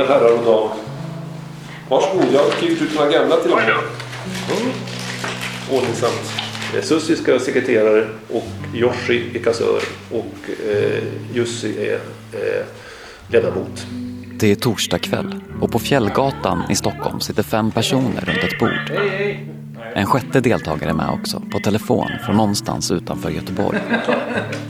mina herrar och dam. Varsågod, jag har klippt ut några gamla till och med. Mm. Ordningsamt. Eh, Sussi ska vara sekreterare och Yoshi är kassör och eh, Jussi är eh, ledamot. Det är torsdag kväll och på Fjällgatan i Stockholm sitter fem personer runt ett bord. En sjätte deltagare är med också, på telefon från någonstans utanför Göteborg.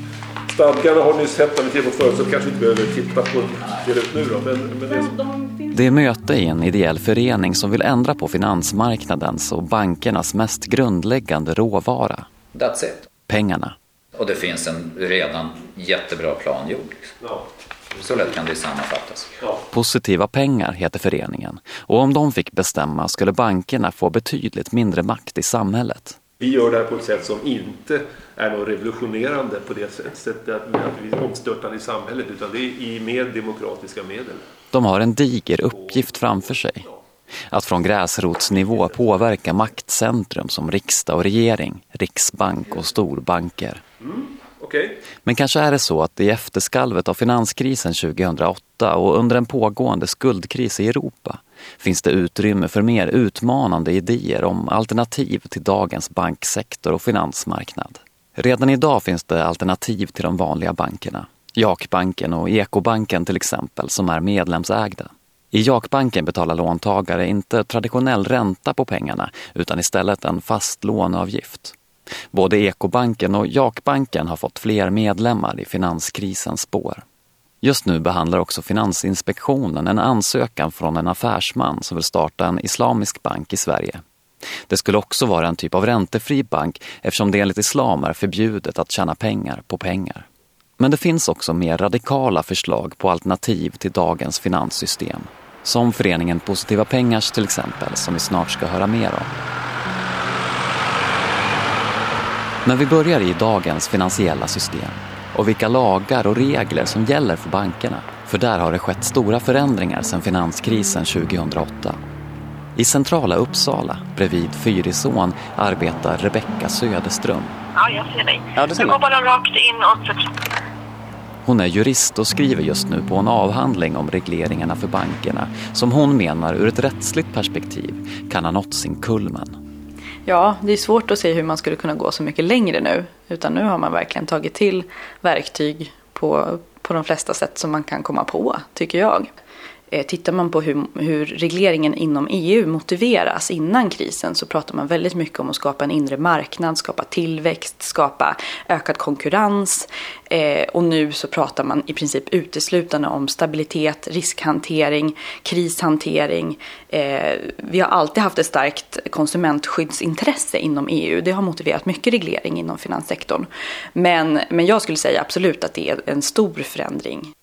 Stadgarna har nyss sett när vi tittat på förut så kanske vi inte behöver titta på det ut nu då. Men, men det är. Det är möte i en ideell förening som vill ändra på finansmarknadens och bankernas mest grundläggande råvara, That's it. pengarna. Och det finns en redan jättebra plan gjord. Ja. Så lätt kan det sammanfattas. Positiva pengar heter föreningen och om de fick bestämma skulle bankerna få betydligt mindre makt i samhället. Vi gör det här på ett sätt som inte är något revolutionerande på det sättet att vi är omstörtande i samhället utan det är i med demokratiska medel. De har en diger uppgift framför sig. Att från gräsrotsnivå påverka maktcentrum som riksdag och regering, riksbank och storbanker. Okej? Men kanske är det så att i efterskalvet av finanskrisen 2008 och under en pågående skuldkris i Europa finns det utrymme för mer utmanande idéer om alternativ till dagens banksektor och finansmarknad. Redan idag finns det alternativ till de vanliga bankerna. Jakbanken och Ekobanken till exempel som är medlemsägda. I Jakbanken betalar låntagare inte traditionell ränta på pengarna utan istället en fast låneavgift. Både Ekobanken och Jakbanken har fått fler medlemmar i finanskrisens spår. Just nu behandlar också Finansinspektionen en ansökan från en affärsman som vill starta en islamisk bank i Sverige. Det skulle också vara en typ av räntefri bank eftersom det enligt islam är förbjudet att tjäna pengar på pengar. Men det finns också mer radikala förslag på alternativ till dagens finanssystem. Som föreningen Positiva Pengars till exempel, som vi snart ska höra mer om. Men vi börjar i dagens finansiella system och vilka lagar och regler som gäller för bankerna. För där har det skett stora förändringar sedan finanskrisen 2008. I centrala Uppsala, bredvid Fyrisån, arbetar Rebecka Söderström. Ja, jag ser dig. Ja, det ser du man. går bara rakt in och. Hon är jurist och skriver just nu på en avhandling om regleringarna för bankerna som hon menar ur ett rättsligt perspektiv kan ha nått sin kulmen. Ja, det är svårt att se hur man skulle kunna gå så mycket längre nu. Utan nu har man verkligen tagit till verktyg på, på de flesta sätt som man kan komma på, tycker jag. Eh, tittar man på hur, hur regleringen inom EU motiveras innan krisen så pratar man väldigt mycket om att skapa en inre marknad, skapa tillväxt, skapa ökad konkurrens. Eh, och nu så pratar man i princip uteslutande om stabilitet, riskhantering, krishantering. Eh, vi har alltid haft ett starkt konsumentskyddsintresse inom EU. Det har motiverat mycket reglering inom finanssektorn. Men, men jag skulle säga absolut att det är en stor förändring.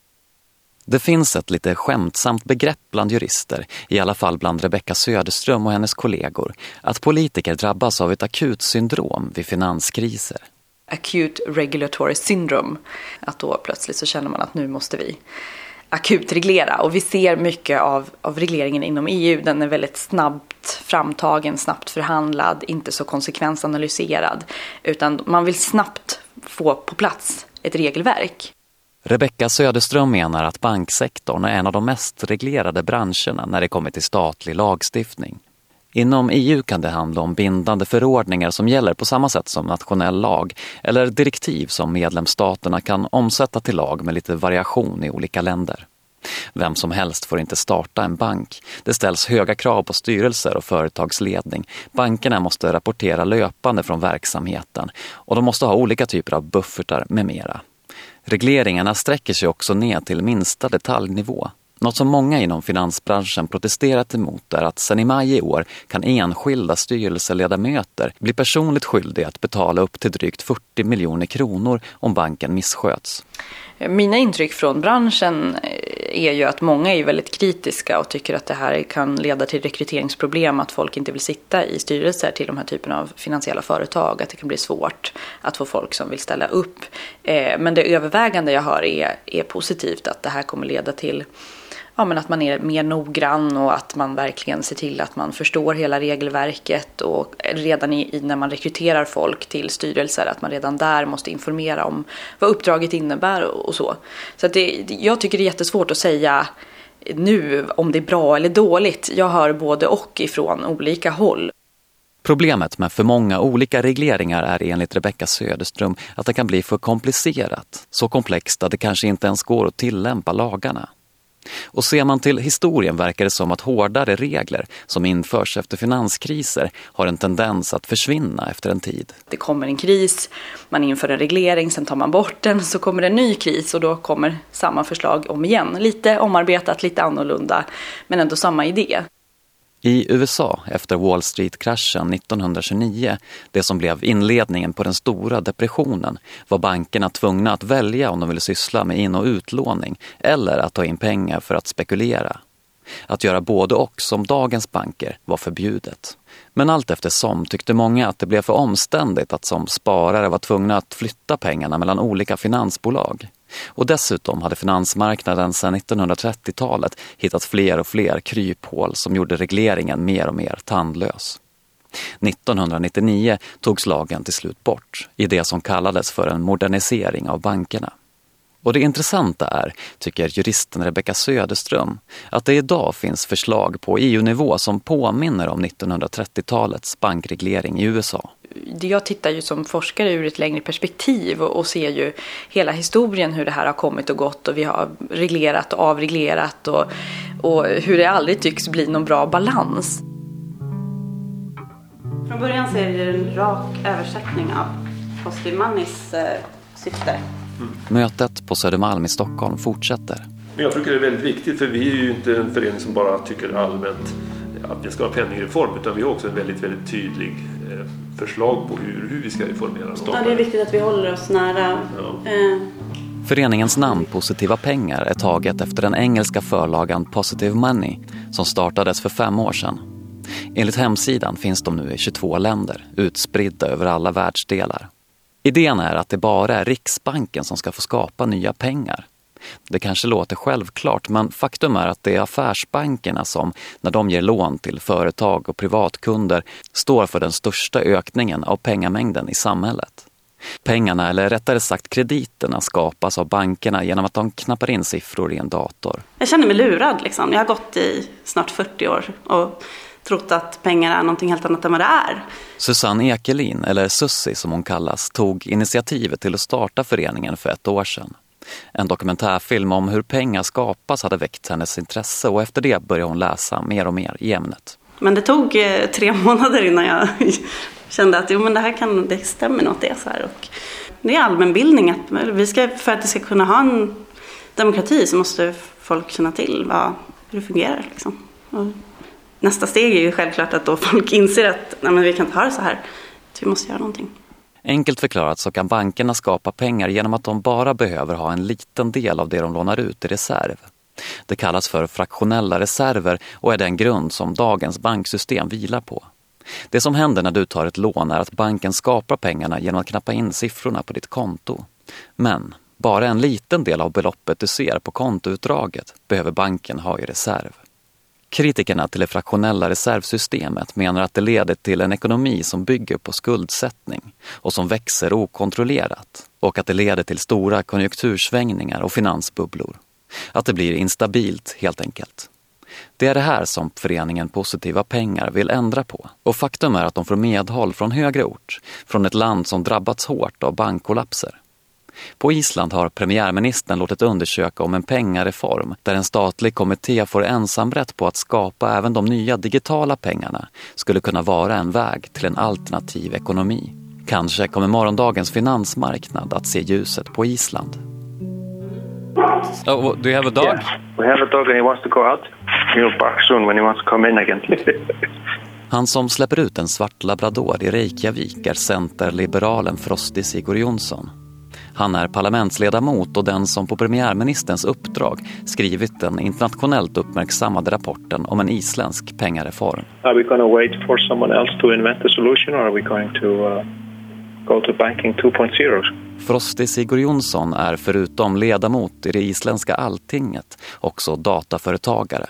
Det finns ett lite skämtsamt begrepp bland jurister, i alla fall bland Rebecka Söderström och hennes kollegor, att politiker drabbas av ett akut syndrom vid finanskriser. acute regulatory syndrome. Att då plötsligt så känner man att nu måste vi akut reglera. Och vi ser mycket av, av regleringen inom EU. Den är väldigt snabbt framtagen, snabbt förhandlad, inte så konsekvensanalyserad. Utan man vill snabbt få på plats ett regelverk. Rebecka Söderström menar att banksektorn är en av de mest reglerade branscherna när det kommer till statlig lagstiftning. Inom EU kan det handla om bindande förordningar som gäller på samma sätt som nationell lag eller direktiv som medlemsstaterna kan omsätta till lag med lite variation i olika länder. Vem som helst får inte starta en bank. Det ställs höga krav på styrelser och företagsledning. Bankerna måste rapportera löpande från verksamheten och de måste ha olika typer av buffertar med mera. Regleringarna sträcker sig också ner till minsta detaljnivå. Något som många inom finansbranschen protesterat emot är att sedan i maj i år kan enskilda styrelseledamöter bli personligt skyldiga att betala upp till drygt 40 miljoner kronor om banken missköts. Mina intryck från branschen är ju att många är väldigt kritiska och tycker att det här kan leda till rekryteringsproblem, att folk inte vill sitta i styrelser till de här typerna av finansiella företag, att det kan bli svårt att få folk som vill ställa upp. Eh, men det övervägande jag hör är, är positivt, att det här kommer leda till ja, men att man är mer noggrann och att man verkligen ser till att man förstår hela regelverket och redan i, i när man rekryterar folk till styrelser att man redan där måste informera om vad uppdraget innebär och, och så. Så att det, jag tycker det är jättesvårt att säga nu om det är bra eller dåligt. Jag hör både och ifrån olika håll. Problemet med för många olika regleringar är enligt Rebecka Söderström att det kan bli för komplicerat. Så komplext att det kanske inte ens går att tillämpa lagarna. Och ser man till historien verkar det som att hårdare regler som införs efter finanskriser har en tendens att försvinna efter en tid. Det kommer en kris, man inför en reglering, sen tar man bort den, så kommer en ny kris och då kommer samma förslag om igen. Lite omarbetat, lite annorlunda, men ändå samma idé. I USA efter Wall Street-kraschen 1929, det som blev inledningen på den stora depressionen, var bankerna tvungna att välja om de ville syssla med in- och utlåning eller att ta in pengar för att spekulera. Att göra både och som dagens banker var förbjudet. Men allt eftersom tyckte många att det blev för omständigt att som sparare var tvungna att flytta pengarna mellan olika finansbolag. Och dessutom hade finansmarknaden sedan 1930-talet hittat fler och fler kryphål som gjorde regleringen mer och mer tandlös. 1999 togs lagen till slut bort i det som kallades för en modernisering av bankerna. Och det intressanta är, tycker juristen Rebecka Söderström, att det idag finns förslag på EU-nivå som påminner om 1930-talets bankreglering i USA. Jag tittar ju som forskare ur ett längre perspektiv och ser ju hela historien hur det här har kommit och gått och vi har reglerat och avreglerat och, och hur det aldrig tycks bli någon bra balans. Från början så är det en rak översättning av Positive Moneys eh, syfte. Mötet på Södermalm i Stockholm fortsätter. Men jag tycker det är väldigt viktigt för vi är ju inte en förening som bara tycker allmänt att vi ska ha penningreform utan vi har också en väldigt, väldigt tydlig eh, förslag på hur, hur vi ska reformera Ja, det är viktigt att vi håller oss nära. Ja. Eh, Föreningens namn Positiva pengar är taget efter den engelska förlagan Positive Money som startades för fem år sedan. Enligt hemsidan finns de nu i 22 länder, utspridda över alla världsdelar. Idén är att det bara är Riksbanken som ska få skapa nya pengar. Det kanske låter självklart, men faktum är att det är affärsbankerna som, när de ger lån till företag och privatkunder, står för den största ökningen av pengamängden i samhället. Pengarna, eller rättare sagt krediterna, skapas av bankerna genom att de knappar in siffror i en dator. jag känner mig lurad liksom. Jag har gått i snart 40 år och trott att pengar är någonting helt annat än vad det är. Susanne Ekelin, eller Sussi som hon kallas, tog initiativet till att starta föreningen för ett år sedan. En dokumentärfilm om hur pengar skapas hade väckt hennes intresse och efter det började hon läsa mer och mer i ämnet. Men det tog eh, tre månader innan jag kände att jo, men det här kan, det stämmer något det är så här. Och det är allmänbildning. Att vi ska, för att vi ska kunna ha en demokrati så måste folk känna till vad, hur det fungerar. Liksom. Och nästa steg är ju självklart att då folk inser att nej, men vi kan inte ha det så här. Att vi måste göra någonting. Enkelt förklarat så kan bankerna skapa pengar genom att de bara behöver ha en liten del av det de lånar ut i reserv. Det kallas för fraktionella reserver och är den grund som dagens banksystem vilar på. Det som händer när du tar ett lån är att banken skapar pengarna genom att knappa in siffrorna på ditt konto. Men bara en liten del av beloppet du ser på kontoutdraget behöver banken ha i reserv. Kritikerna till det fraktionella reservsystemet menar att det leder till en ekonomi som bygger på skuldsättning och som växer okontrollerat och att det leder till stora konjunktursvängningar och finansbubblor. Att det blir instabilt helt enkelt. Det är det här som föreningen Positiva pengar vill ändra på. Och faktum är att de får medhåll från högre ort, från ett land som drabbats hårt av bankkollapser. På Island har premiärministern låtit undersöka om en pengareform där en statlig kommitté får ensamrätt på att skapa även de nya digitala pengarna skulle kunna vara en väg till en alternativ ekonomi. Kanske kommer morgondagens finansmarknad att se ljuset på Island. Oh, do you have a dog? Yeah, we have a dog and he wants to go out. He'll bark soon when he wants to come in again. Han som släpper ut en svart labrador i Reykjavik är centerliberalen Frosti Sigurd Jonsson. Han är parlamentsledamot och den som på premiärministerns uppdrag skrivit den internationellt uppmärksammade rapporten om en isländsk pengareform. are we going to wait for someone else to invent a solution or are we going to uh, go to banking 2.0? Frosti Sigurd Jonsson är förutom ledamot i det isländska alltinget också dataföretagare.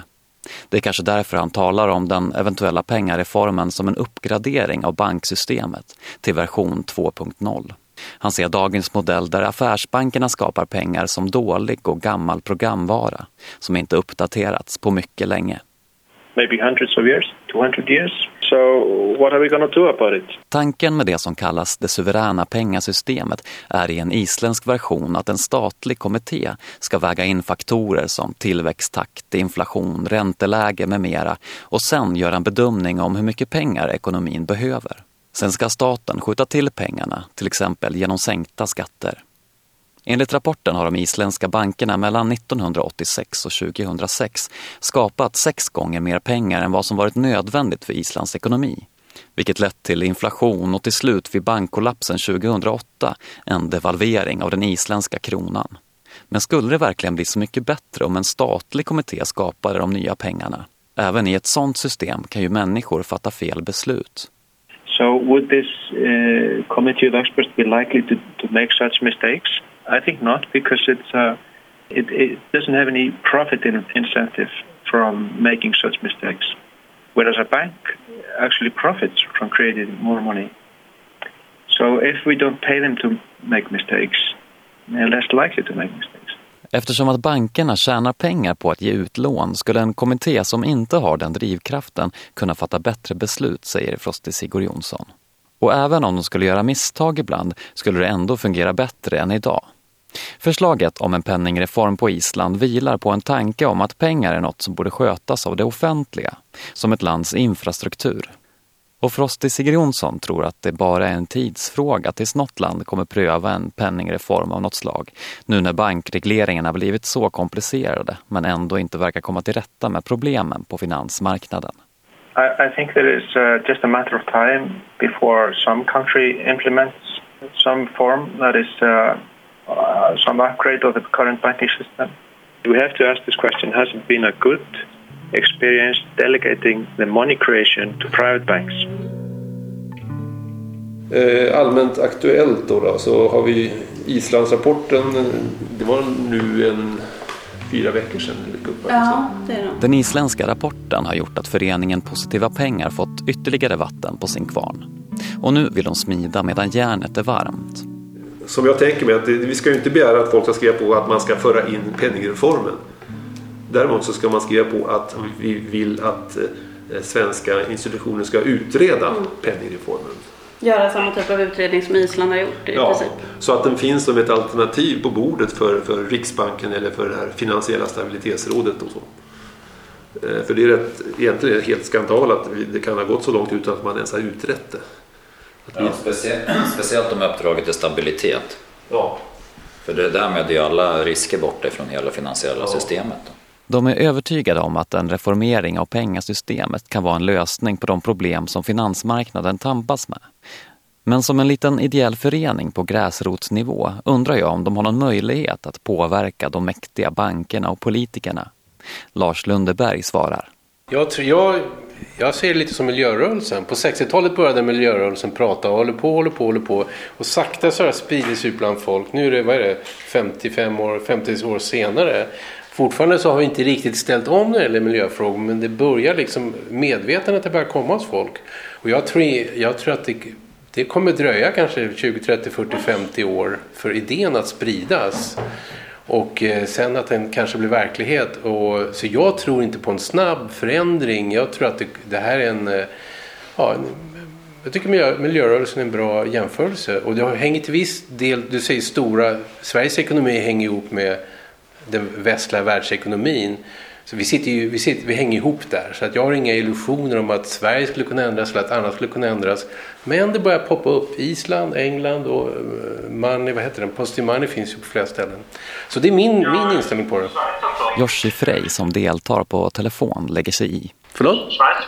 Det är kanske därför han talar om den eventuella pengareformen som en uppgradering av banksystemet till version 2.0. Han ser dagens modell där affärsbankerna skapar pengar som dålig och gammal programvara som inte uppdaterats på mycket länge. Maybe hundreds of years, 200 years. So what are we going to do about it? Tanken med det som kallas det suveräna pengasystemet är i en isländsk version att en statlig kommitté ska väga in faktorer som tillväxttakt, inflation, ränteläge med mera och sen göra en bedömning om hur mycket pengar ekonomin behöver. Sen ska staten skjuta till pengarna, till exempel genom sänkta skatter. Enligt rapporten har de isländska bankerna mellan 1986 och 2006 skapat sex gånger mer pengar än vad som varit nödvändigt för Islands ekonomi. Vilket lett till inflation och till slut vid bankkollapsen 2008 en devalvering av den isländska kronan. Men skulle det verkligen bli så mycket bättre om en statlig kommitté skapade de nya pengarna? Även i ett sådant system kan ju människor fatta fel beslut. Would this uh, committee of experts be likely to, to make such mistakes? I think not, because it's uh, it, it doesn't have any profit in, incentive from making such mistakes, whereas a bank actually profits from creating more money. So if we don't pay them to make mistakes, they're less likely to make mistakes. Eftersom att bankerna tjänar pengar på att ge ut lån skulle en kommitté som inte har den drivkraften kunna fatta bättre beslut, säger Frosti Sigurd Jonsson. Och även om de skulle göra misstag ibland skulle det ändå fungera bättre än idag. Förslaget om en penningreform på Island vilar på en tanke om att pengar är något som borde skötas av det offentliga, som ett lands infrastruktur. Och Frosti Sigrid Jonsson tror att det bara är en tidsfråga tills något land kommer pröva en penningreform av något slag. Nu när bankregleringarna blivit så komplicerade men ändå inte verkar komma till rätta med problemen på finansmarknaden. I, I think there is uh, just a matter of time before some country implements some form that is uh, uh, some upgrade of the current banking system. We have to ask this question: Has it been a good experience delegating the money creation to private banks? Eh, allmänt aktuellt då, då så har vi Islandsrapporten. Det var nu en fyra veckor sedan. Ja, det är det. Den isländska rapporten har gjort att föreningen Positiva Pengar fått ytterligare vatten på sin kvarn. Och nu vill de smida medan järnet är varmt. Som jag tänker mig att det, vi ska ju inte begära att folk ska skriva på att man ska föra in penningreformen. Däremot så ska man skriva på att vi vill att eh, svenska institutioner ska utreda penningreformen. Göra samma typ av utredning som Island har gjort i Ja, princip. så att den finns som ett alternativ på bordet för, för Riksbanken eller för det här finansiella stabilitetsrådet och så. Eh, För det är rätt, egentligen helt skandal att det kan ha gått så långt utan att man ens har utrett det. Att vi, Ja, speciellt, speciellt om uppdraget är stabilitet. ja. För det, därmed är ju alla risker borta från hela finansiella systemet. Då. De är övertygade om att en reformering av pengasystemet kan vara en lösning på de problem som finansmarknaden tampas med. Men som en liten ideell förening på gräsrotsnivå undrar jag om de har någon möjlighet att påverka de mäktiga bankerna och politikerna. Lars Lundeberg svarar. Jag, tror, jag, jag ser det lite som miljörörelsen. På 60-talet började miljörörelsen prata och håller på, håller på, håller på. Och sakta så har det spridits ut bland folk. Nu är det, vad är det, 55 år, 50 år senare. Fortfarande så har vi inte riktigt ställt om när det gäller miljöfrågor. Men det börjar liksom, medvetandet börjar komma hos folk. Och jag tror, jag tror att det, det kommer dröja kanske 20, 30, 40, 50 år för idén att spridas. Och eh, sen att den kanske blir verklighet. Och, så jag tror inte på en snabb förändring. Jag tror att det, det här är en... Eh, ja, en jag tycker miljö, miljörörelsen är en bra jämförelse. Och det har- hänger till viss del, du säger stora, Sveriges ekonomi hänger ihop med den västliga världsekonomin. Så vi, sitter ju, vi, sitter, vi hänger ihop där. Så att jag har inga illusioner om att Sverige skulle kunna ändras eller att annat skulle kunna ändras. Men det börjar poppa upp. Island, England och eh, money, vad heter den? Positive money finns ju på flera ställen. Så det är min, min inställning på det. Joshi Frey som deltar på telefon lägger sig i. Förlåt? Schweiz,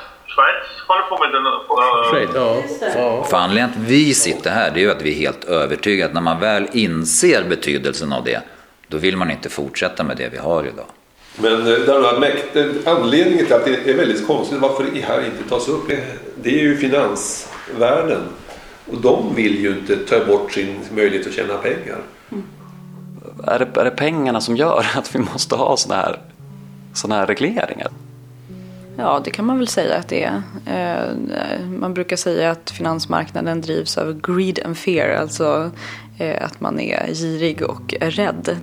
håller på med den... Uh, Trade, ja. ja. För anledningen till att vi sitter här det är ju att vi är helt övertygade att när man väl inser betydelsen av det då vill man inte fortsätta med det vi har idag. Men eh, den anledningen till att det är väldigt konstigt varför det här inte tas upp det, det är ju finansvärlden. Och de vill ju inte ta bort sin möjlighet att tjäna pengar. Är det, är det pengarna som gör att vi måste ha såna här, såna här regleringar? Ja, det kan man väl säga att det är. Eh, man brukar säga att finansmarknaden drivs av greed and fear, alltså eh, att man är girig och rädd.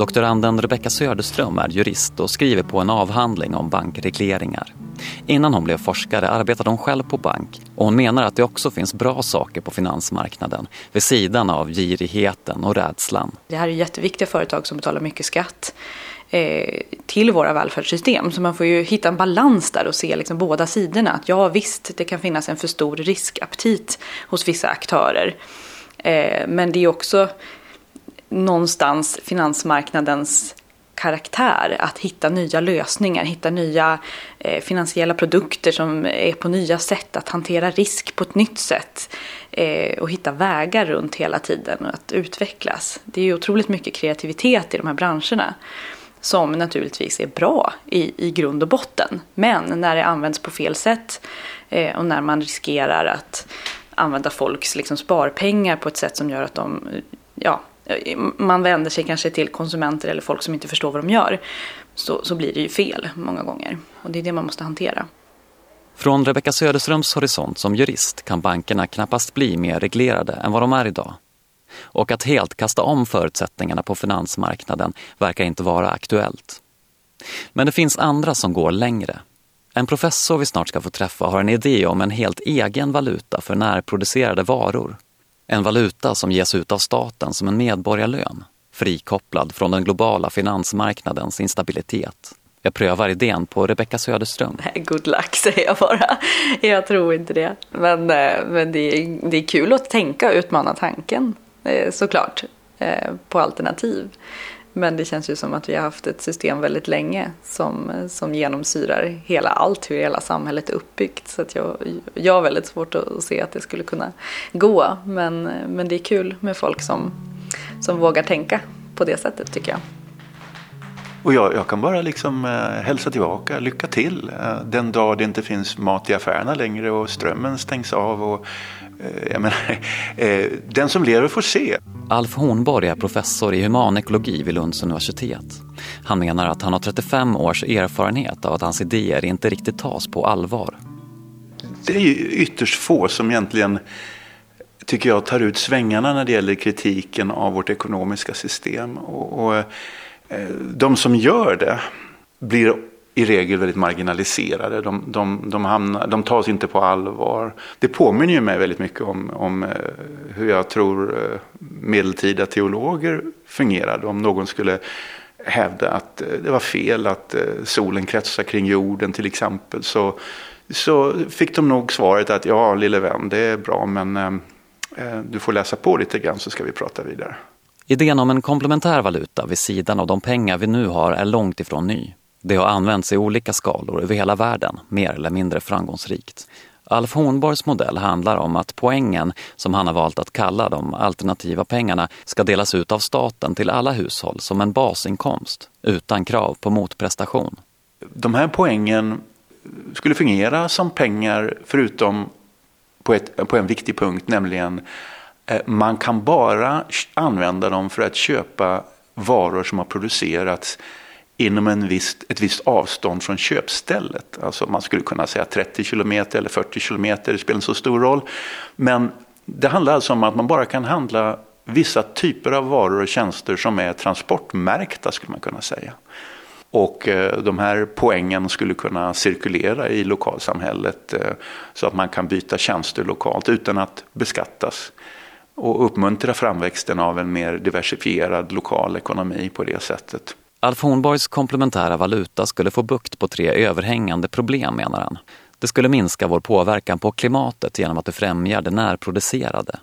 Doktoranden Rebecka Söderström är jurist och skriver på en avhandling om bankregleringar. Innan hon blev forskare arbetade hon själv på bank och hon menar att det också finns bra saker på finansmarknaden vid sidan av girigheten och rädslan. Det här är jätteviktiga företag som betalar mycket skatt eh, till våra välfärdssystem. Så man får ju hitta en balans där och se liksom båda sidorna. Att ja visst, det kan finnas en för stor riskaptit hos vissa aktörer. Eh, men det är också någonstans finansmarknadens karaktär att hitta nya lösningar, hitta nya eh, finansiella produkter som är på nya sätt, att hantera risk på ett nytt sätt eh, och hitta vägar runt hela tiden och att utvecklas. Det är ju otroligt mycket kreativitet i de här branscherna som naturligtvis är bra i, i grund och botten. Men när det används på fel sätt eh, och när man riskerar att använda folks liksom, sparpengar på ett sätt som gör att de ja, Eh, man vänder sig kanske till konsumenter eller folk som inte förstår vad de gör, så, så blir det ju fel många gånger. Och det är det man måste hantera. Från Rebecka Söderströms horisont som jurist kan bankerna knappast bli mer reglerade än vad de är idag. Och att helt kasta om förutsättningarna på finansmarknaden verkar inte vara aktuellt. Men det finns andra som går längre. En professor vi snart ska få träffa har en idé om en helt egen valuta för närproducerade varor en valuta som ges ut av staten som en medborgarlön, frikopplad från den globala finansmarknadens instabilitet. Jag prövar idén på Rebecka Söderström. Nej, good luck säger jag bara. Jag tror inte det. Men, eh, men det, är, det är kul att tänka och utmana tanken eh, såklart eh, på alternativ. Men det känns ju som att vi har haft ett system väldigt länge som, som genomsyrar hela allt, hur hela samhället är uppbyggt. Så att jag, jag har väldigt svårt att se att det skulle kunna gå. Men, men det är kul med folk som, som vågar tänka på det sättet tycker jag. Och jag, jag, kan bara liksom eh, hälsa tillbaka, lycka till. Eh, den dag det inte finns mat i affärerna längre och strömmen stängs av. Och, jag menar, eh, den som lever får se. Alf Hornborg är professor i humanekologi vid Lunds universitet. Han menar att han har 35 års erfarenhet av att hans idéer inte riktigt tas på allvar. Det är ju ytterst få som egentligen tycker jag tar ut svängarna när det gäller kritiken av vårt ekonomiska system. Och, och eh, de som gör det blir i regel väldigt marginaliserade. De, de, de, hamnar, de tas inte på allvar. Det påminner ju mig väldigt mycket om, om eh, hur jag tror eh, medeltida teologer fungerade. Om någon skulle hävda att eh, det var fel att solen kretsar kring jorden till exempel. Så, så fick de nog svaret att ja lille vän det är bra men eh, du får läsa på lite grann så ska vi prata vidare. Idén om en komplementär valuta vid sidan av de pengar vi nu har är långt ifrån ny. Det har använts i olika skalor över hela världen, mer eller mindre framgångsrikt. Alf Hornborgs modell handlar om att poängen, som han har valt att kalla de alternativa pengarna, ska delas ut av staten till alla hushåll som en basinkomst, utan krav på motprestation. De här poängen skulle fungera som pengar förutom på, ett, på en viktig punkt, nämligen eh, man kan bara använda dem för att köpa varor som har producerats inom en viss, ett visst avstånd från köpstället. Alltså man skulle kunna säga 30 kilometer eller 40 kilometer, det spelar inte så stor roll. Men det handlar alltså om att man bara kan handla vissa typer av varor och tjänster som är transportmärkta skulle man kunna säga. Och eh, de här poängen skulle kunna cirkulera i lokalsamhället eh, så att man kan byta tjänster lokalt utan att beskattas. Och uppmuntra framväxten av en mer diversifierad lokal ekonomi på det sättet. Alf Hornborgs komplementära valuta skulle få bukt på tre överhängande problem menar han. Det skulle minska vår påverkan på klimatet genom att det främjar det närproducerade.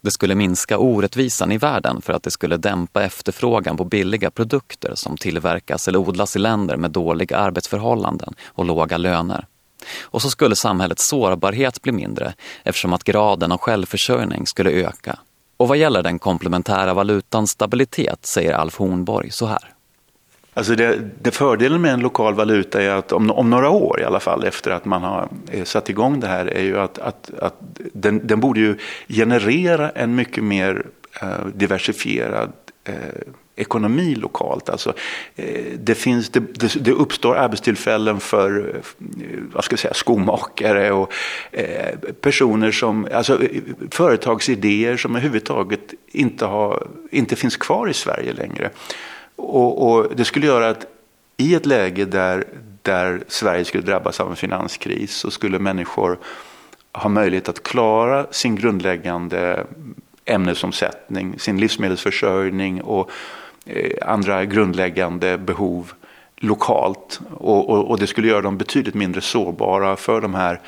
Det skulle minska orättvisan i världen för att det skulle dämpa efterfrågan på billiga produkter som tillverkas eller odlas i länder med dåliga arbetsförhållanden och låga löner. Och så skulle samhällets sårbarhet bli mindre eftersom att graden av självförsörjning skulle öka. Och vad gäller den komplementära valutans stabilitet säger Alf Hornborg så här. Alltså det, det fördelen med en lokal valuta är att om, om, några år i alla fall efter att man har eh, satt igång det här är ju att, att, att den, den borde ju generera en mycket mer eh, diversifierad eh, ekonomi lokalt. Alltså, eh, det, finns, det, det, uppstår arbetstillfällen för eh, vad ska jag säga, skomakare och eh, personer som, alltså företagsidéer som överhuvudtaget inte, har, inte finns kvar i Sverige längre. Och, och det skulle göra att i ett läge där, där Sverige skulle drabbas av en finanskris så skulle människor ha möjlighet att klara sin grundläggande ämnesomsättning, sin livsmedelsförsörjning och eh, andra grundläggande behov lokalt. Och, och, och, det skulle göra dem betydligt mindre sårbara för de här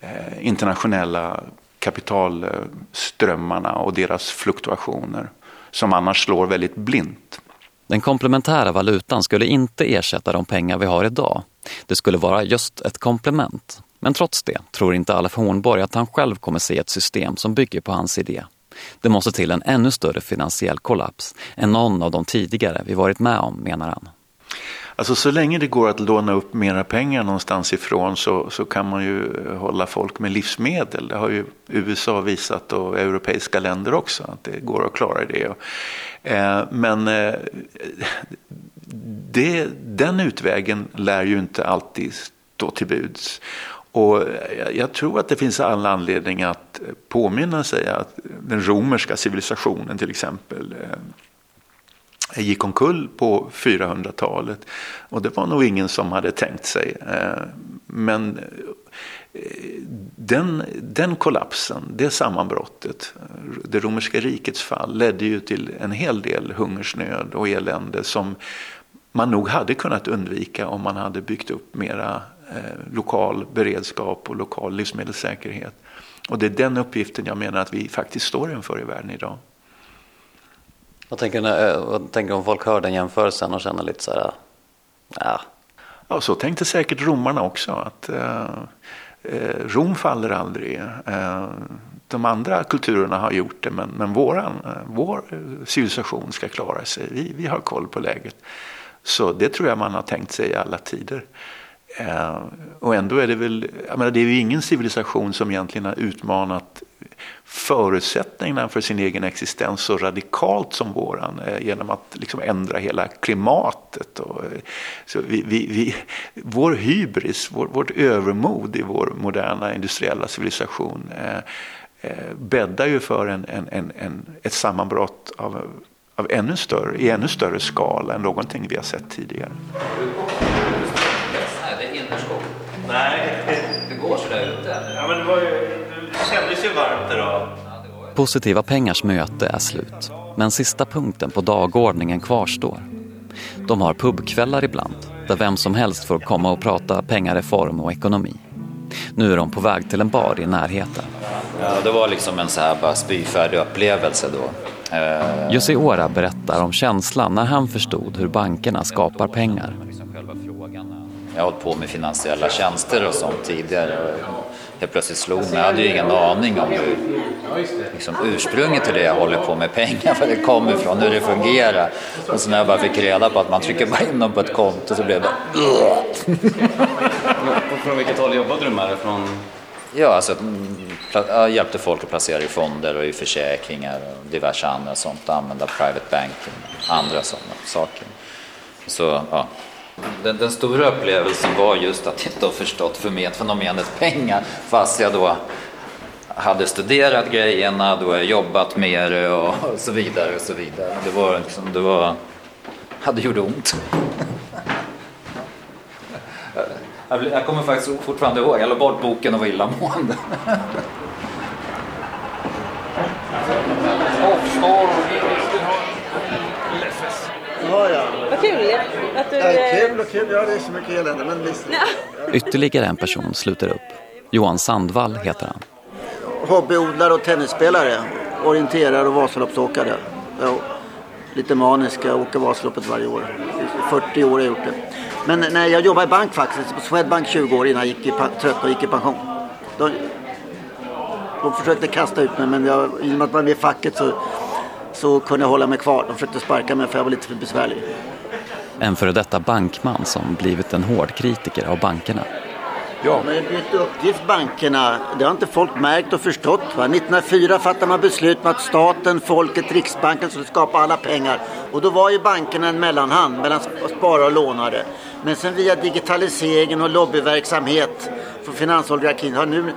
eh, internationella kapitalströmmarna och deras fluktuationer som annars slår väldigt blint. Den komplementära valutan skulle inte ersätta de pengar vi har idag. Det skulle vara just ett komplement. Men trots det tror inte Alf Hornborg att han själv kommer se ett system som bygger på hans idé. Det måste till en ännu större finansiell kollaps än någon av de tidigare vi varit med om, menar han. Alltså så länge det går att låna upp mera pengar någonstans ifrån så, så kan man ju hålla folk med livsmedel. Det har ju USA visat och europeiska länder också att det går att klara det. Eh, men eh, det, den utvägen lär ju inte alltid stå till buds. Och jag tror att det finns all anledning att påminna sig att den romerska civilisationen till exempel eh, gick omkull på 400-talet. Och det var nog ingen som hade tänkt sig. Eh, men eh, den, den kollapsen, det sammanbrottet, det romerska rikets fall ledde ju till en hel del hungersnöd och elände som man nog hade kunnat undvika om man hade byggt upp mera eh, lokal beredskap och lokal livsmedelssäkerhet. Och det är den uppgiften jag menar att vi faktiskt står inför i världen idag. Vad tänker, du, eh, vad tänker du om folk hör den jämförelsen och känner lite så här, ja. Ja, så tänkte säkert romarna också. att eh, eh Rom faller aldrig. Eh, de andra kulturerna har gjort det, men, men våran, eh, vår eh, civilisation ska klara sig. Vi, vi har koll på läget. Så det tror jag man har tänkt sig i alla tider. Eh, och ändå är det väl, jag menar, det är ju ingen civilisation som egentligen har utmanat förutsättningarna för sin egen existens så radikalt som våran eh, genom att liksom ändra hela klimatet. Och, eh, så vi, vi, vi, vår hybris, vår, vårt övermod i vår moderna industriella civilisation eh, eh, bäddar ju för en, en, en, en, ett sammanbrott av, av ännu större, i ännu större skala än någonting vi har sett tidigare. Nej. Det går så där ute? Ja, men det, var ju, det kändes ju varmt idag. Positiva pengars möte är slut. Men sista punkten på dagordningen kvarstår. De har pubkvällar ibland, där vem som helst får komma och prata pengareform och ekonomi. Nu är de på väg till en bar i närheten. Ja, det var liksom en så här bara spyfärdig upplevelse då. Eh... Jussi Ora berättar om känslan när han förstod hur bankerna skapar pengar. Jag har hållit på med finansiella tjänster och sånt tidigare. Och helt plötsligt slog mig, jag hade ju ingen aning om hur, liksom, ursprunget till det jag håller på med pengar, var det kommer ifrån, hur det fungerar. Och så när jag bara fick reda på att man trycker bara in dem på ett konto så blev det Från vilket håll jobbade du med det? Från... Ja, alltså, jag hjälpte folk att placera i fonder och i försäkringar och diverse andra sånt, använda private banking och andra sådana saker. Så, ja. Den, den, stora upplevelsen var just att inte ha förstått fenomenet pengar fast jag då hade studerat grejerna, då jag jobbat med det och så vidare och så vidare. Det var liksom, det var, hade gjort ont. Jag kommer faktiskt fortfarande ihåg, jag la bort boken och var illamående. Ja, ja. Vad kul att du... Ja, kul och kul. Ja, det är så mycket elände. Men visst. Ja. Ytterligare en person sluter upp. Johan Sandvall heter han. Hobbyodlare och tennisspelare. Orienterare och Vasaloppsåkare. Lite maniska, åker Vasaloppet varje år. 40 år har jag gjort det. Men när jag jobbade i bank faktiskt, på Swedbank 20 år innan jag gick i, trött och gick i pension. De, de försökte kasta ut mig men jag, i och med att man är med i facket så så kunde jag hålla mig kvar. De försökte sparka mig för jag var lite för besvärlig. En före detta bankman som blivit en hård kritiker av bankerna. Ja. De har bytt uppgift bankerna. Det har inte folk märkt och förstått. Va? 1904 fattade man beslut om att staten, folket, Riksbanken skulle skapa alla pengar. Och då var ju bankerna en mellanhand mellan sparare och lånare. Men sen via digitaliseringen och lobbyverksamhet från finansoligarkin har nu,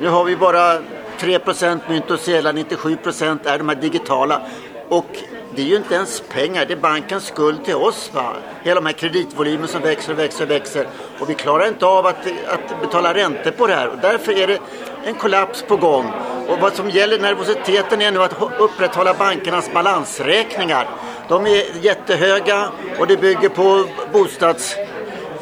nu har vi bara 3% mynt och sedlar, 97% är de här digitala. Och det är ju inte ens pengar, det är bankens skuld till oss. Va? Hela de här kreditvolymen som växer och växer och växer. Och vi klarar inte av att, att betala räntor på det här. Och därför är det en kollaps på gång. Och vad som gäller nervositeten är nu att upprätthålla bankernas balansräkningar. De är jättehöga och det bygger på bostads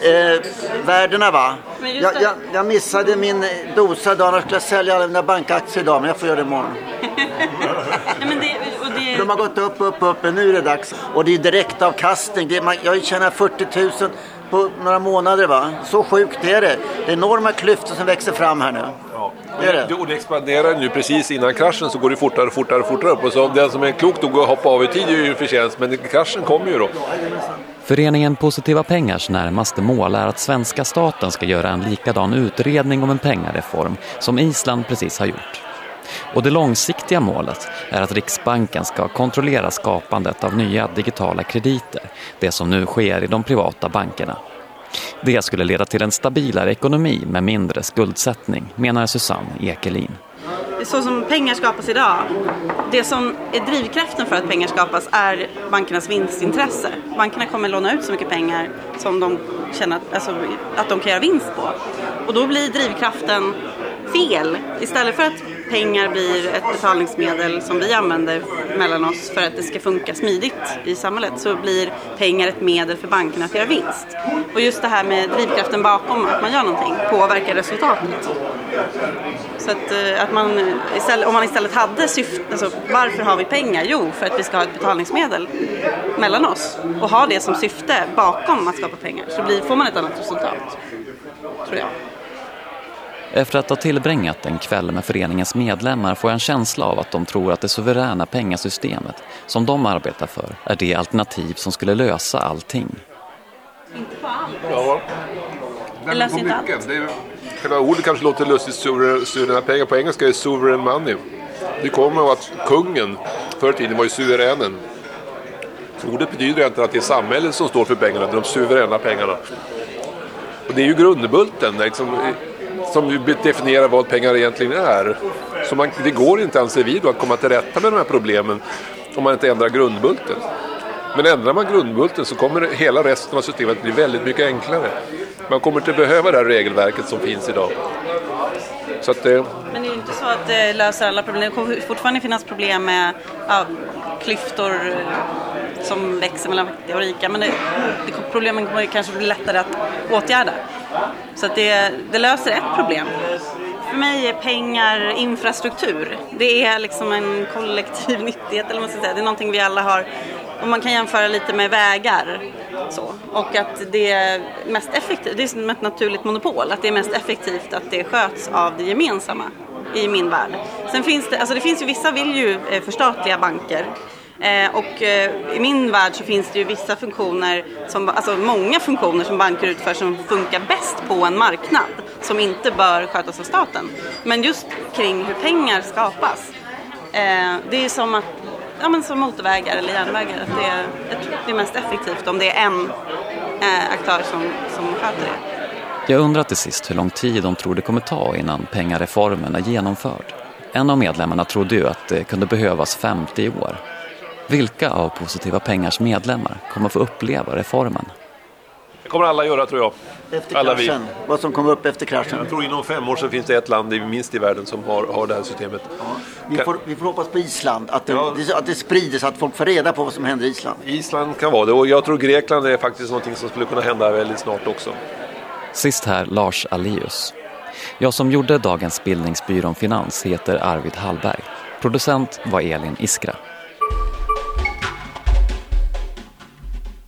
Eh, va? Jag, jag, jag, missade min dosa idag, annars skulle jag sälja alla mina bankaktier idag, men jag får göra det imorgon. Nej, men det, och det... De har gått upp, upp, upp, men nu är det dags. Och det är direktavkastning. Det är, man, jag tjänar 40 000 på några månader. Va? Så sjukt är det. Det är enorma klyftor som växer fram här nu. Ja. Det är det. Och det expanderar nu precis innan kraschen så går det fortare och fortare och fortare upp. Och så den som är klok då går hoppa av i tid är ju en förtjänst. Men kraschen kommer ju då. Föreningen Positiva Pengars närmaste mål är att svenska staten ska göra en likadan utredning om en pengareform som Island precis har gjort. Och det långsiktiga målet är att Riksbanken ska kontrollera skapandet av nya digitala krediter, det som nu sker i de privata bankerna. Det skulle leda till en stabilare ekonomi med mindre skuldsättning, menar Susanne Ekelin. Så som pengar skapas idag, det som är drivkraften för att pengar skapas är bankernas vinstintresse. Bankerna kommer låna ut så mycket pengar som de känner att, alltså, att de kan göra vinst på. Och då blir drivkraften fel. Istället för att pengar blir ett betalningsmedel som vi använder mellan oss för att det ska funka smidigt i samhället så blir pengar ett medel för bankerna att göra vinst. Och just det här med drivkraften bakom att man gör någonting påverkar resultatet. Så att, eh, att man istället, om man istället hade syfte, alltså varför har vi pengar? Jo, för att vi ska ha ett betalningsmedel mellan oss och ha det som syfte bakom att skapa pengar så blir, får man ett annat resultat, tror jag. Efter att ha tillbringat en kväll med föreningens medlemmar får jag en känsla av att de tror att det suveräna pengasystemet som de arbetar för är det alternativ som skulle lösa allting. Inte på allt. Ja. Det löser inte allt. Det är, själva ordet kanske låter lustigt, suveräna pengar. På engelska är sovereign money. Det kommer av att kungen förr i tiden var ju suveränen. Så ordet betyder egentligen att det är samhället som står för pengarna, de suveräna pengarna. Och det är ju grundbulten. Liksom, som definierar vad pengar egentligen är. Så man, det går inte, anser vi, då, att komma till rätta med de här problemen om man inte ändrar grundbulten. Men ändrar man grundbulten så kommer hela resten av systemet bli väldigt mycket enklare. Man kommer inte behöva det här regelverket som finns idag. Så att, eh... Men det är ju inte så att det löser alla problem. Det kommer fortfarande finnas problem med ja, klyftor eh, som växer mellan fattiga och rika. Men det, det, problemen kommer kanske bli lättare att åtgärda. Så att det, det löser ett problem. För mig är pengar infrastruktur. Det är liksom en kollektiv nyttighet eller vad man ska säga. Det är någonting vi alla har. Och man kan jämföra lite med vägar. Så. Och att det är mest effektivt, det är som ett naturligt monopol, att det är mest effektivt att det sköts av det gemensamma i min värld. Sen finns det, alltså det finns ju, vissa vill ju eh, förstatliga banker Eh, och eh, i min värld så finns det ju vissa funktioner, som, alltså många funktioner som banker utför som funkar bäst på en marknad som inte bör skötas av staten. Men just kring hur pengar skapas. Eh, det är som att ja, men som motorvägar eller järnvägar. Att det, är, det är mest effektivt om det är en eh, aktör som, som sköter det. Jag undrar till sist hur lång tid de tror det kommer ta innan pengareformen är genomförd. En av medlemmarna trodde ju att det kunde behövas 50 år. Vilka av Positiva Pengars medlemmar kommer få uppleva reformen? Det kommer alla göra tror jag. Efter alla kraschen? Vi. Vad som kommer upp efter kraschen? Jag tror inom fem år så finns det ett land minst i världen som har, har det här systemet. Ja. Vi, får, vi får hoppas på Island, att det, ja. att det sprider så att folk får reda på vad som händer i Island. Island kan vara det och jag tror Grekland är faktiskt något som skulle kunna hända väldigt snart också. Sist här Lars Alius. Jag som gjorde dagens Bildningsbyrån Finans heter Arvid Hallberg. Producent var Elin Iskra.